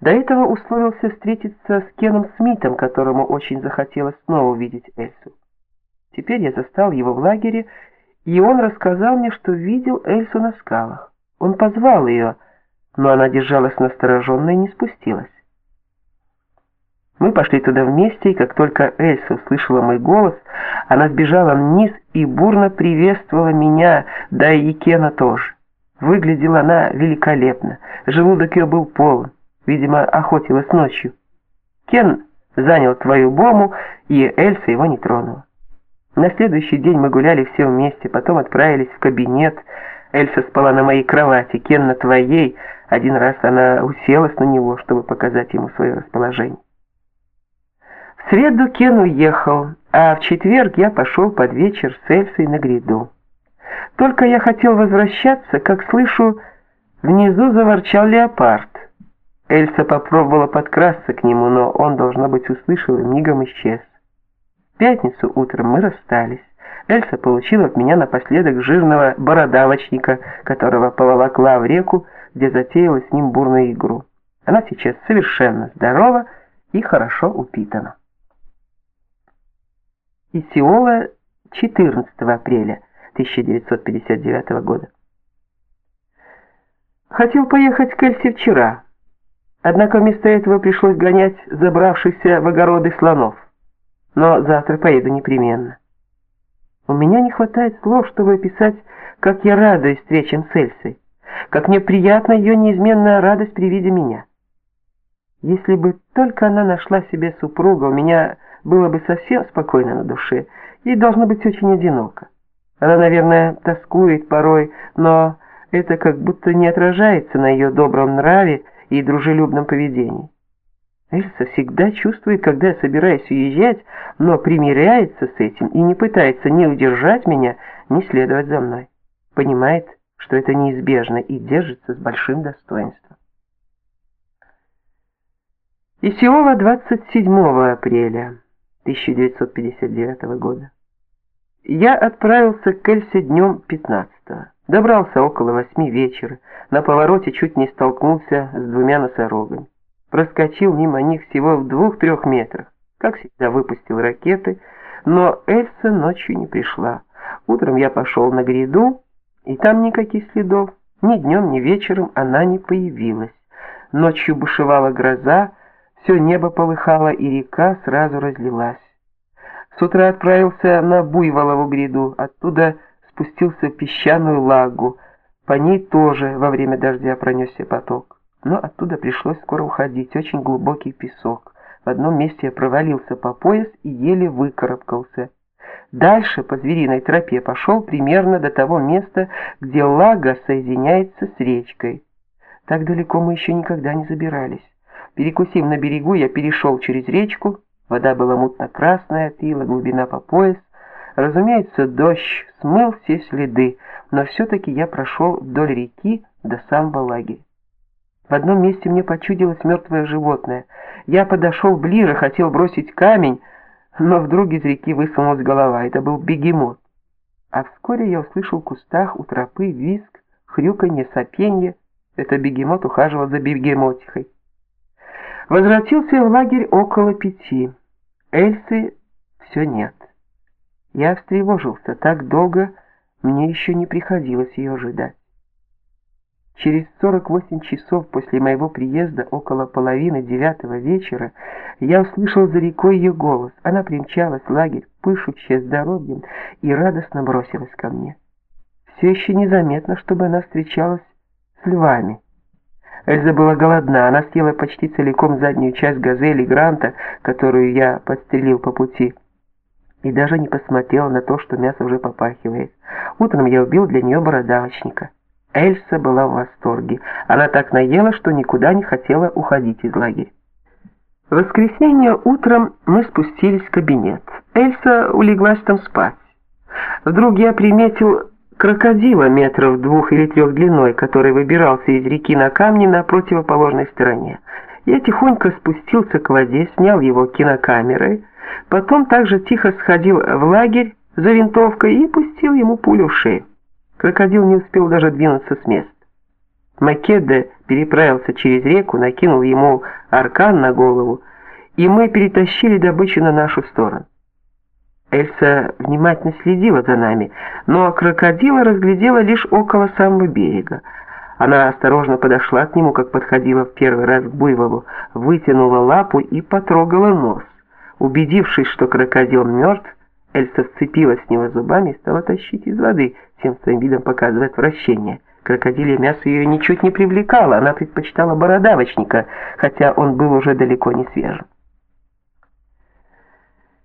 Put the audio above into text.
До этого условился встретиться с Кеном Смитом, которому очень захотелось снова увидеть Эльсу. Теперь я застал его в лагере, и он рассказал мне, что видел Эльсу на скалах. Он позвал ее, но она держалась настороженно и не спустилась. Мы пошли туда вместе, и как только Эльса услышала мой голос, она сбежала вниз и бурно приветствовала меня, да и Кена тоже. Выглядела она великолепно, желудок ее был полон, видимо, охотилась ночью. Кен занял твою бому, и Эльса его не тронула. На следующий день мы гуляли все вместе, потом отправились в кабинет. Эльса спала на моей кровати, Кен на твоей. Один раз она уселась на него, чтобы показать ему свое расположение. В среду Кен уехал, а в четверг я пошел под вечер с Эльсой на гряду. Только я хотел возвращаться, как слышу, внизу заворчал леопард. Эльса попробовала подкрасться к нему, но он, должно быть, услышал и мигом исчез. В пятницу утром мы расстались. Эльса получила от меня напоследок жирного бородавочника, которого поволокла в реку, где затеяла с ним бурную игру. Она сейчас совершенно здорова и хорошо упитана. Из Сеула 14 апреля 1959 года. Хотел поехать к Эльсе вчера, однако вместо этого пришлось гонять забравшихся в огороды слонов. Но завтра поеду непременно. У меня не хватает слов, чтобы описать, как я радуюсь встречам с Эльсой, как мне приятна ее неизменная радость при виде меня. Если бы только она нашла себе супруга, у меня было бы совсем спокойно на душе, ей должно быть очень одиноко. Она, наверное, тоскует порой, но это как будто не отражается на ее добром нраве и дружелюбном поведении. Эльса всегда чувствует, когда я собираюсь уезжать, но примиряется с этим и не пытается ни удержать меня, ни следовать за мной. Понимает, что это неизбежно и держится с большим достоинством. Исиола 27 апреля 1959 года. Я отправился к Эльсе днем 15-го. Добрался около восьми вечера. На повороте чуть не столкнулся с двумя носорогами. Проскочил мимо них всего в двух-трех метрах. Как всегда выпустил ракеты, но Эльса ночью не пришла. Утром я пошел на гряду, и там никаких следов. Ни днем, ни вечером она не появилась. Ночью бушевала гроза, все небо полыхало, и река сразу разлилась. С утра отправился на Буйволову гряду, оттуда спустился в песчаную лагу. По ней тоже во время дождя пронесся поток. Но оттуда пришлось скоро уходить, очень глубокий песок. В одном месте я провалился по пояс и еле выкарабкался. Дальше по звериной тропе пошел примерно до того места, где лага соединяется с речкой. Так далеко мы еще никогда не забирались. Перекусив на берегу, я перешел через речку, Вода была мутно-красная, пила глубина по пояс. Разумеется, дождь смыл все следы, но все-таки я прошел вдоль реки до самого лагеря. В одном месте мне почудилось мертвое животное. Я подошел ближе, хотел бросить камень, но вдруг из реки высунулась голова. Это был бегемот. А вскоре я услышал в кустах у тропы визг, хрюканье, сопенье. Это бегемот ухаживал за бегемотихой. Возвратился в лагерь около пяти. Эльсы все нет. Я встревожился, так долго мне еще не приходилось ее ожидать. Через 48 часов после моего приезда, около половины девятого вечера, я услышал за рекой ее голос. Она примчалась в лагерь, пышущая здоровьем, и радостно бросилась ко мне. Все еще незаметно, чтобы она встречалась с львами. Эльза была голодна, она съела почти целиком заднюю часть газели Гранта, которую я подстрелил по пути, и даже не посмотрела на то, что мясо уже попахивает. Утром я убил для нее бородавочника. Эльса была в восторге. Она так наела, что никуда не хотела уходить из лагеря. В воскресенье утром мы спустились в кабинет. Эльса улеглась там спать. Вдруг я приметил крокодила метров двух или трех длиной, который выбирался из реки на камни на противоположной стороне. Я тихонько спустился к воде, снял его кинокамерой, потом также тихо сходил в лагерь за винтовкой и пустил ему пулю в шею. Крокодил не успел даже двинуться с места. Македа переправился через реку, накинул ему аркан на голову, и мы перетащили добычу на нашу сторону. Эльса внимательно следила за нами, но крокодила разглядела лишь около самого берега. Она осторожно подошла к нему, как подходила в первый раз к буйволу, вытянула лапу и потрогала нос. Убедившись, что крокодил мертв, Эльса вцепилась в него зубами и стала тащить из воды, всем своим видом показывая отвращение. Крокодилье мясо ее ничуть не привлекало, она предпочитала бородавочника, хотя он был уже далеко не свежим.